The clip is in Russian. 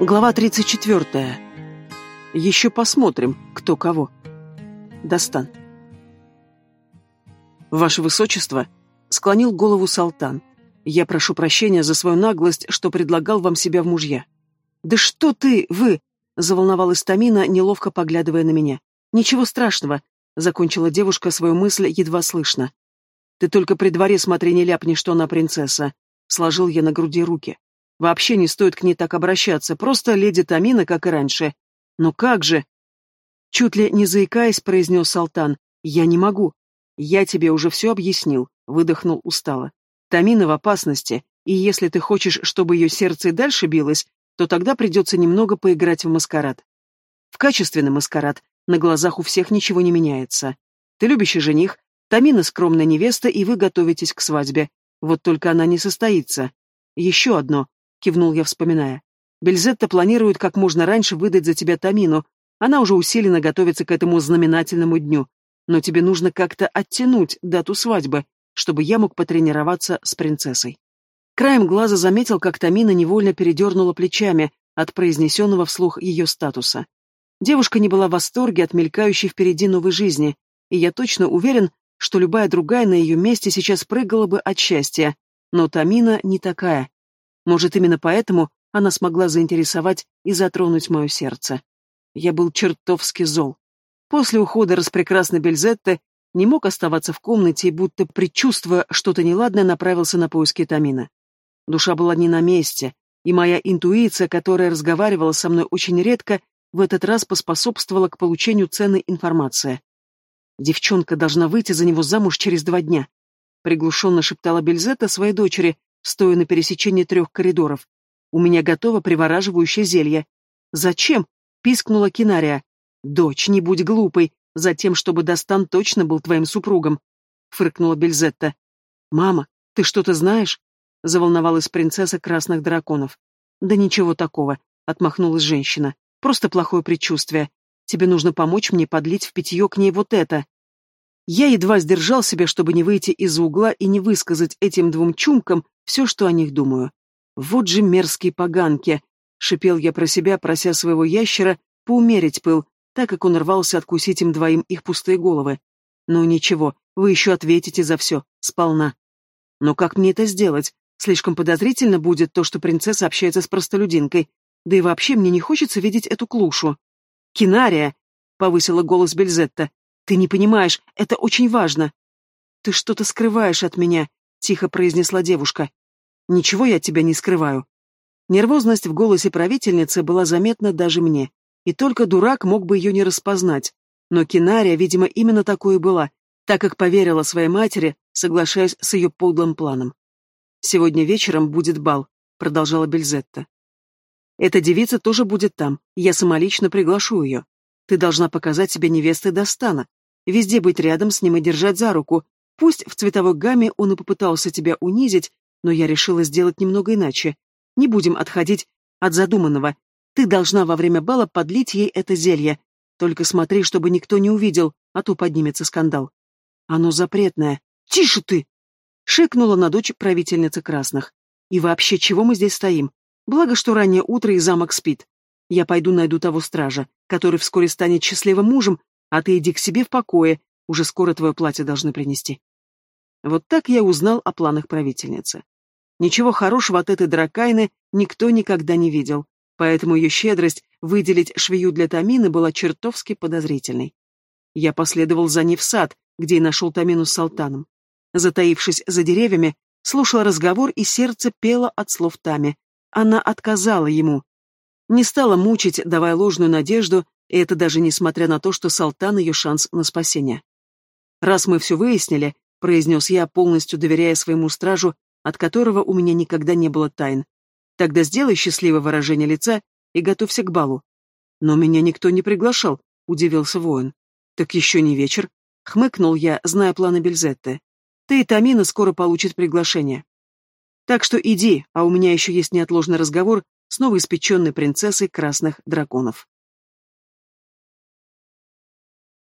Глава 34. Еще посмотрим, кто кого. Достан. Ваше Высочество, склонил голову Салтан. Я прошу прощения за свою наглость, что предлагал вам себя в мужья. Да что ты, вы, заволновалась Тамина, неловко поглядывая на меня. Ничего страшного, закончила девушка свою мысль едва слышно. Ты только при дворе смотри, не ляпни, что она принцесса. Сложил я на груди руки. Вообще не стоит к ней так обращаться, просто леди Тамина, как и раньше. Но как же? Чуть ли не заикаясь, произнес Салтан. Я не могу. Я тебе уже все объяснил, выдохнул устало. Тамина в опасности, и если ты хочешь, чтобы ее сердце и дальше билось, то тогда придется немного поиграть в маскарад. В качественный маскарад на глазах у всех ничего не меняется. Ты любящий жених, Тамина скромная невеста, и вы готовитесь к свадьбе. Вот только она не состоится. Еще одно кивнул я, вспоминая. Бельзетта планирует как можно раньше выдать за тебя Тамину. Она уже усиленно готовится к этому знаменательному дню. Но тебе нужно как-то оттянуть дату свадьбы, чтобы я мог потренироваться с принцессой. Краем глаза заметил, как Тамина невольно передернула плечами от произнесенного вслух ее статуса. Девушка не была в восторге от мелькающей впереди новой жизни, и я точно уверен, что любая другая на ее месте сейчас прыгала бы от счастья. Но Тамина не такая. Может, именно поэтому она смогла заинтересовать и затронуть мое сердце. Я был чертовски зол. После ухода распрекрасной Бельзетты не мог оставаться в комнате и, будто предчувствуя что-то неладное, направился на поиски Тамина. Душа была не на месте, и моя интуиция, которая разговаривала со мной очень редко, в этот раз поспособствовала к получению ценной информации. «Девчонка должна выйти за него замуж через два дня», — приглушенно шептала Бельзетта своей дочери, стоя на пересечении трех коридоров. «У меня готово привораживающее зелье». «Зачем?» — пискнула Кинария. «Дочь, не будь глупой, затем, чтобы Достан точно был твоим супругом», — фыркнула Бельзетта. «Мама, ты что-то знаешь?» — заволновалась принцесса красных драконов. «Да ничего такого», — отмахнулась женщина. «Просто плохое предчувствие. Тебе нужно помочь мне подлить в питье к ней вот это». Я едва сдержал себя, чтобы не выйти из угла и не высказать этим двум чумкам все, что о них думаю. Вот же мерзкие поганки! Шипел я про себя, прося своего ящера поумерить пыл, так как он рвался откусить им двоим их пустые головы. Ну ничего, вы еще ответите за все, сполна. Но как мне это сделать? Слишком подозрительно будет то, что принцесса общается с простолюдинкой. Да и вообще мне не хочется видеть эту клушу. «Кинария!» — повысила голос Бельзетта. «Ты не понимаешь, это очень важно!» «Ты что-то скрываешь от меня», тихо произнесла девушка. Ничего я от тебя не скрываю. Нервозность в голосе правительницы была заметна даже мне, и только дурак мог бы ее не распознать. Но Кинария, видимо, именно такой и была, так как поверила своей матери, соглашаясь с ее подлым планом. «Сегодня вечером будет бал», — продолжала Бельзетта. «Эта девица тоже будет там, я самолично приглашу ее. Ты должна показать себя невестой Достана, везде быть рядом с ним и держать за руку, Пусть в цветовой гамме он и попытался тебя унизить, но я решила сделать немного иначе. Не будем отходить от задуманного. Ты должна во время бала подлить ей это зелье. Только смотри, чтобы никто не увидел, а то поднимется скандал. Оно запретное. Тише ты! Шикнула на дочь правительница красных. И вообще, чего мы здесь стоим? Благо, что раннее утро и замок спит. Я пойду найду того стража, который вскоре станет счастливым мужем, а ты иди к себе в покое, уже скоро твое платье должны принести. Вот так я узнал о планах правительницы. Ничего хорошего от этой дракайны никто никогда не видел, поэтому ее щедрость выделить швею для Тамины была чертовски подозрительной. Я последовал за ней в сад, где и нашел Тамину с Салтаном. Затаившись за деревьями, слушал разговор, и сердце пело от слов Тами. Она отказала ему. Не стала мучить, давая ложную надежду, и это даже несмотря на то, что Салтан ее шанс на спасение. «Раз мы все выяснили», — произнес я, полностью доверяя своему стражу, от которого у меня никогда не было тайн, «тогда сделай счастливое выражение лица и готовься к балу». «Но меня никто не приглашал», — удивился воин. «Так еще не вечер», — хмыкнул я, зная планы Бельзетты. «Ты и Тамина скоро получит приглашение. Так что иди, а у меня еще есть неотложный разговор с новоиспеченной принцессой красных драконов».